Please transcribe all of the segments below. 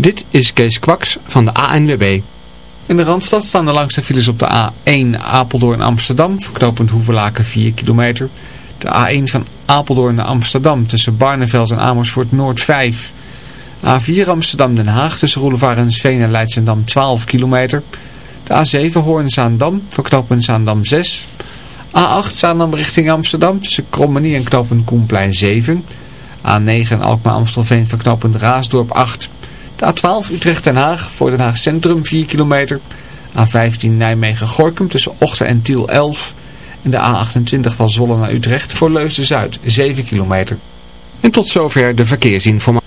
Dit is Kees Kwaks van de ANWB. In de Randstad staan de langste files op de A1 Apeldoorn-Amsterdam, verknopend Hoevelaken 4 kilometer. De A1 van Apeldoorn naar Amsterdam tussen Barneveld en Amersfoort Noord 5. A4 Amsterdam-Den Haag tussen Roelevaar en Sveen en Leidsendam 12 kilometer. De A7 Hoorn-Zaandam, verknopend Zaandam 6. A8 Zaandam richting Amsterdam tussen Krommenie en knooppunt Koenplein 7. A9 Alkmaar-Amstelveen verknopend Raasdorp 8. De A12 Utrecht-Den Haag voor Den Haag Centrum 4 kilometer. A15 Nijmegen-Gorkum tussen Ochten en Tiel 11. En de A28 van Zwolle naar Utrecht voor Leusden-Zuid 7 kilometer. En tot zover de verkeersinformatie.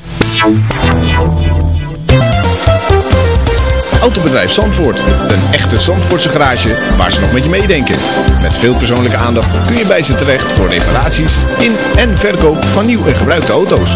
Autobedrijf Zandvoort. Een echte Zandvoortse garage waar ze nog met je meedenken. Met veel persoonlijke aandacht kun je bij ze terecht voor reparaties in en verkoop van nieuw en gebruikte auto's.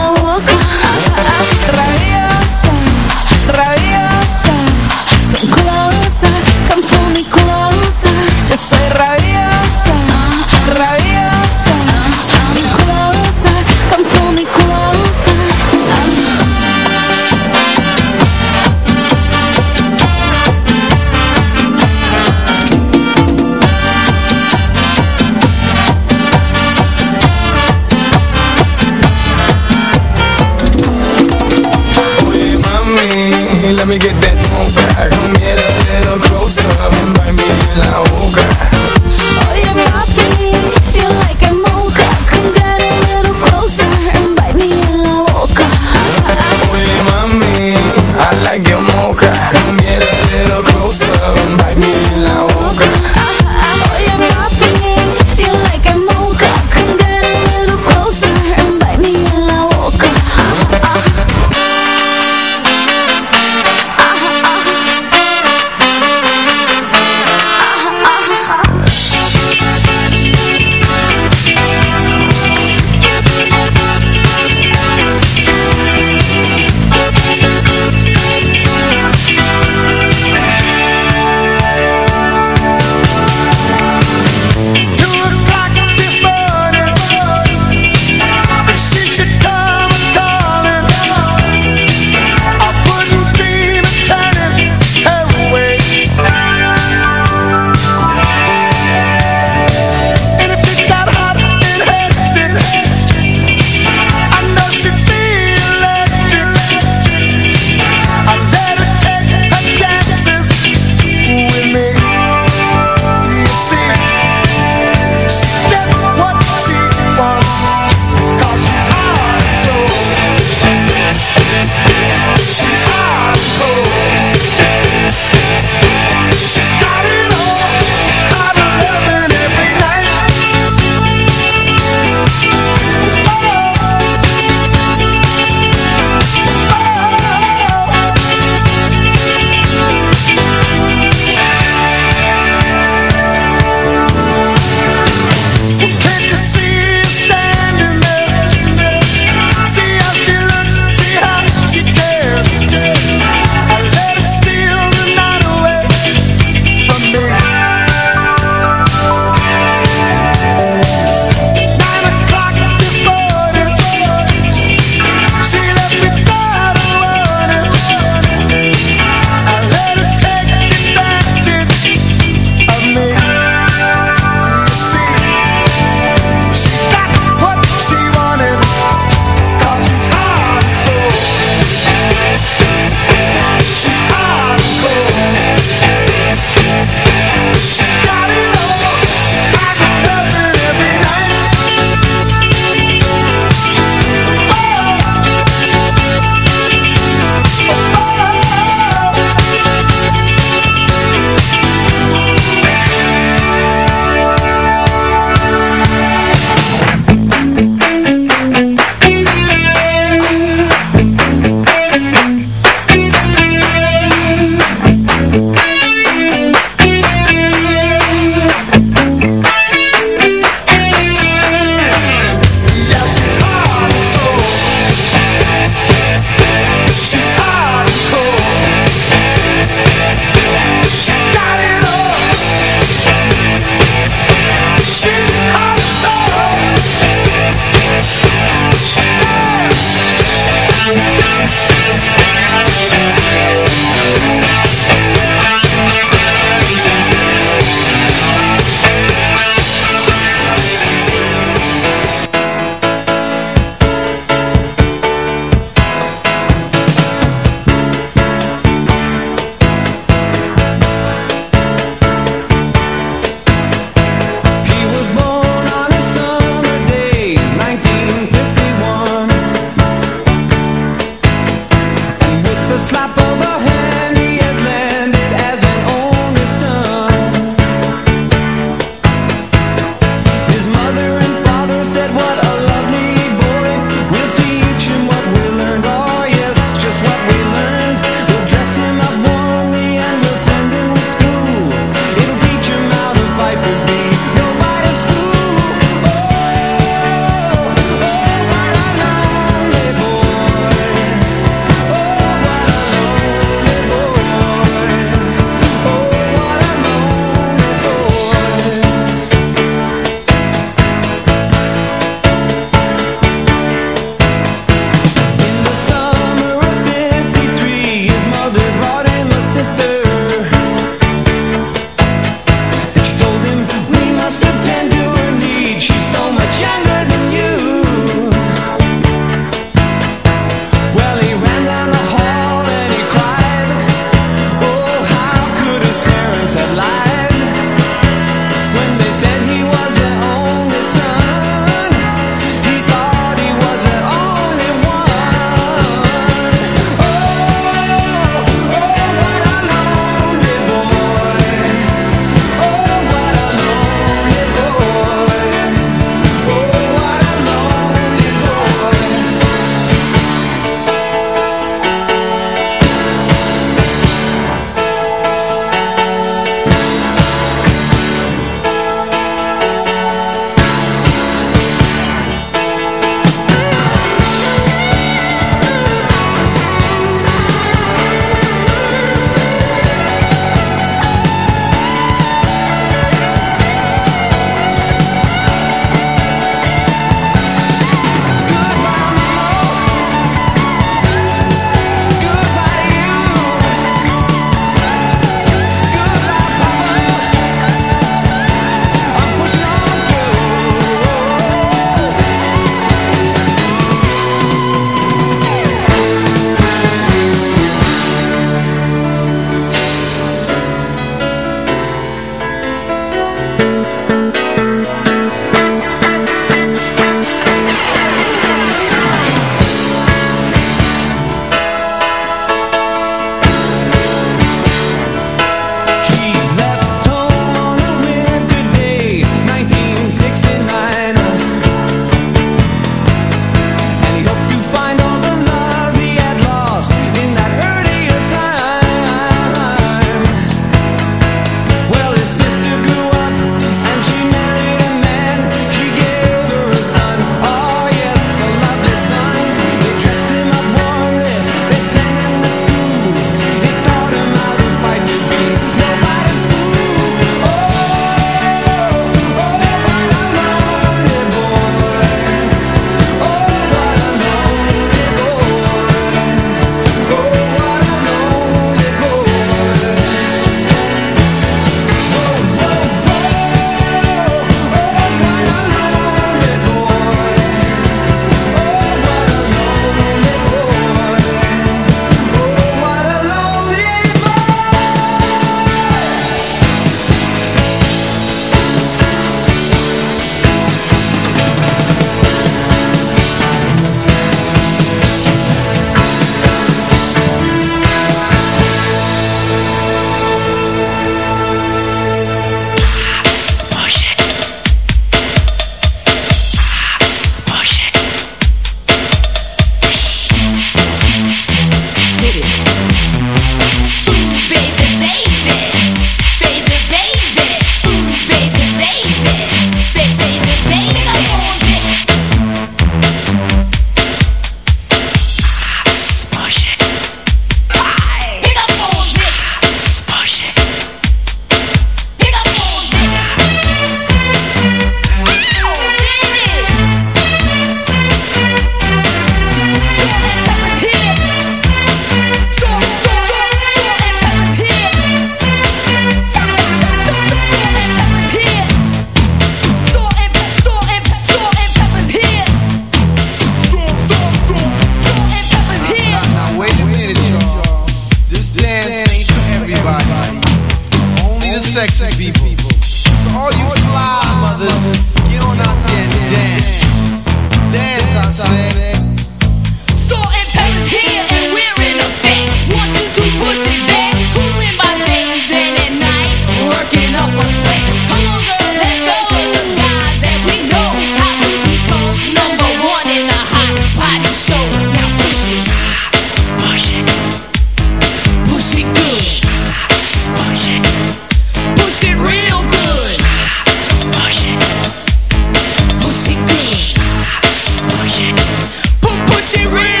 she real.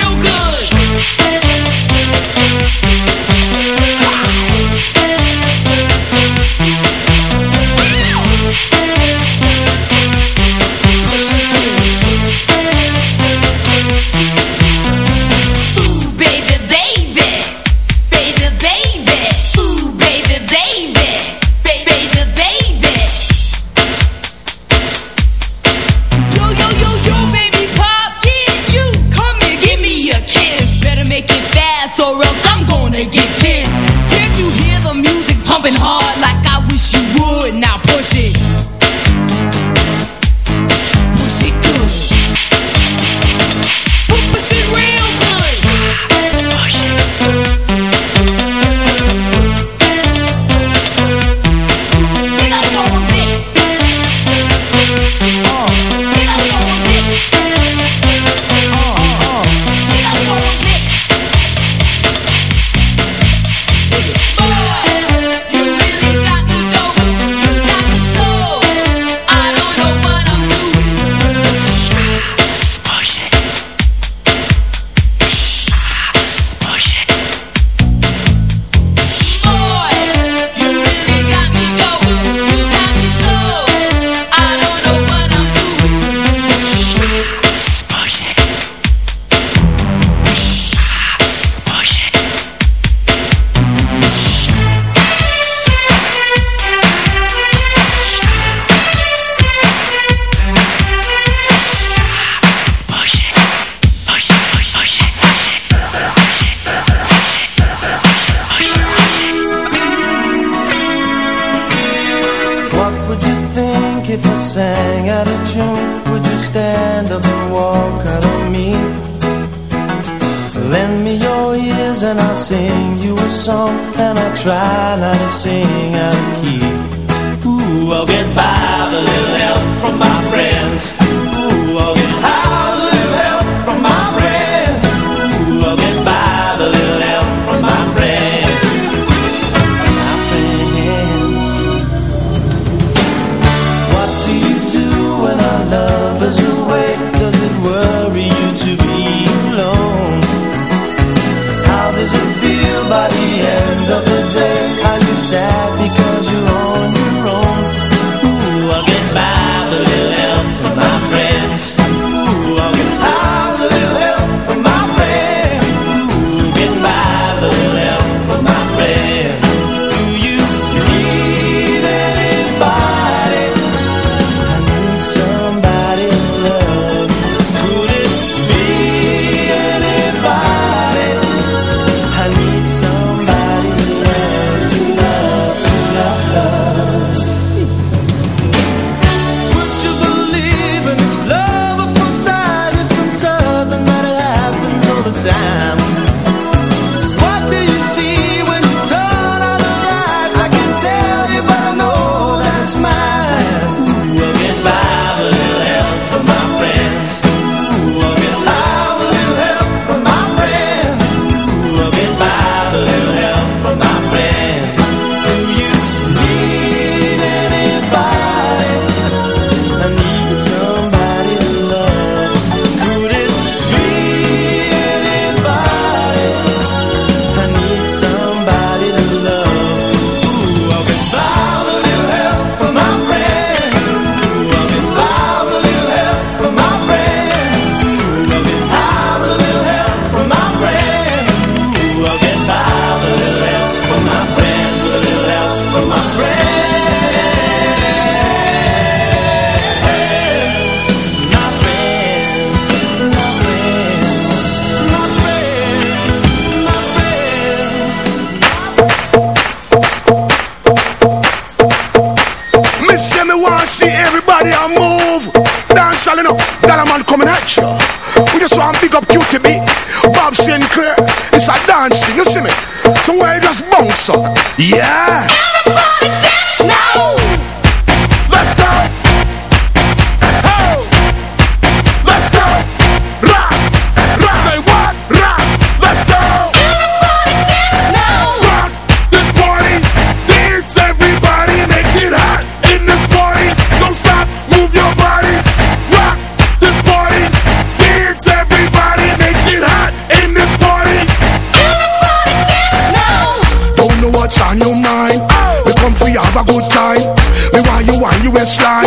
up and walk out on me. Lend me your ears and I'll sing you a song And I'll try not to sing out of key. Ooh, I'll get by with a little help from my friends. Yeah! restaurant.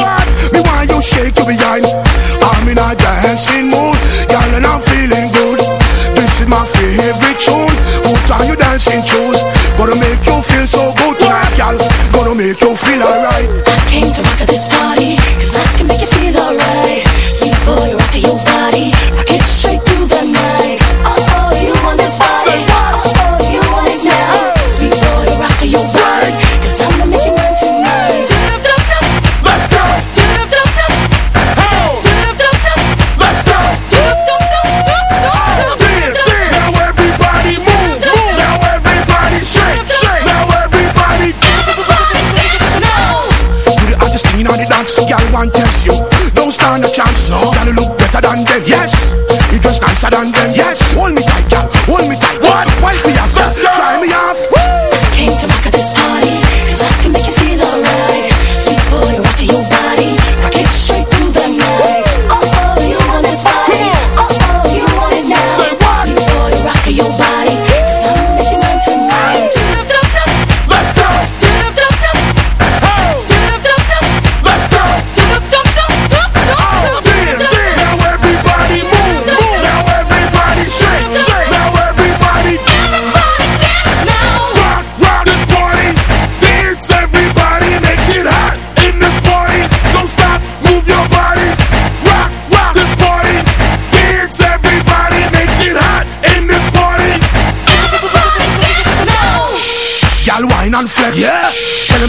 London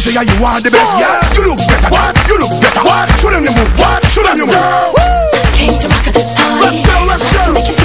say yeah, you are the best. Yeah, you look better. What? You look better. What? Show them the move. What? Show them the move. Came to. Let's go, let's go.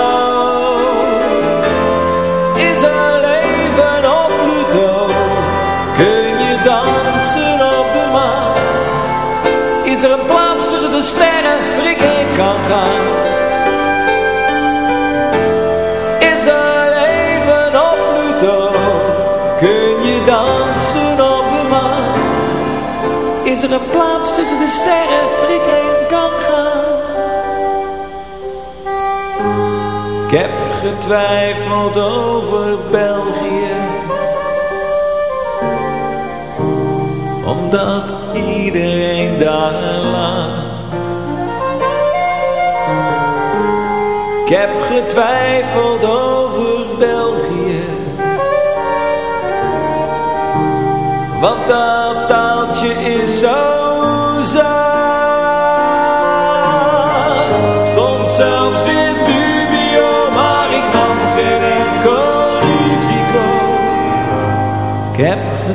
Plaats tussen de sterren waar ik kan gaan? Ik heb getwijfeld over België Omdat iedereen daar lag Ik heb getwijfeld over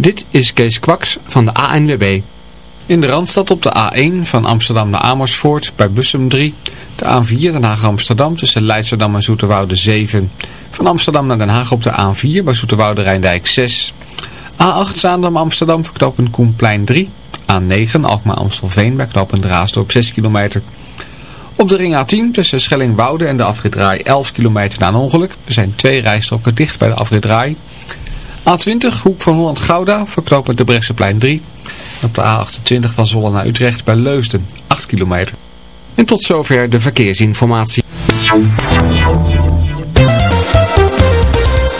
Dit is Kees Kwaks van de ANWB. In de Randstad op de A1 van Amsterdam naar Amersfoort bij Bussum 3. De A4 Den Haag Amsterdam tussen Leidschendam en Zoeterwoude 7. Van Amsterdam naar Den Haag op de A4 bij Zoeterwoude Rijndijk 6. A8 Zaandam Amsterdam voor knooppunt Koenplein 3. A9 Alkmaar Amstelveen bij knooppunt Raasdorp 6 kilometer. Op de ring A10 tussen Schellingwoude en de afrit 11 kilometer na een ongeluk. Er zijn twee rijstroken dicht bij de afrit A20 Hoek van Holland-Gouda voor knooppunt de Brechtseplein 3. En op de A28 van Zwolle naar Utrecht bij Leusden 8 kilometer. En tot zover de verkeersinformatie.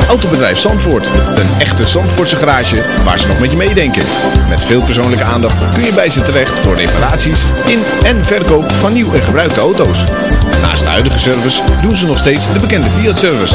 Autobedrijf Zandvoort. Een echte Zandvoortse garage waar ze nog met je meedenken. Met veel persoonlijke aandacht kun je bij ze terecht voor reparaties in en verkoop van nieuw en gebruikte auto's. Naast de huidige service doen ze nog steeds de bekende Fiat-service.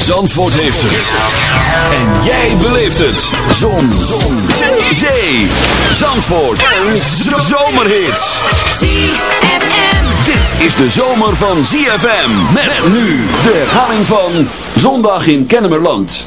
Zandvoort heeft het. En jij beleeft het. Zon. Zon. Zee. Zandvoort. En zomerhits. ZFM. Dit is de zomer van ZFM. Met nu de herhaling van Zondag in Kennemerland.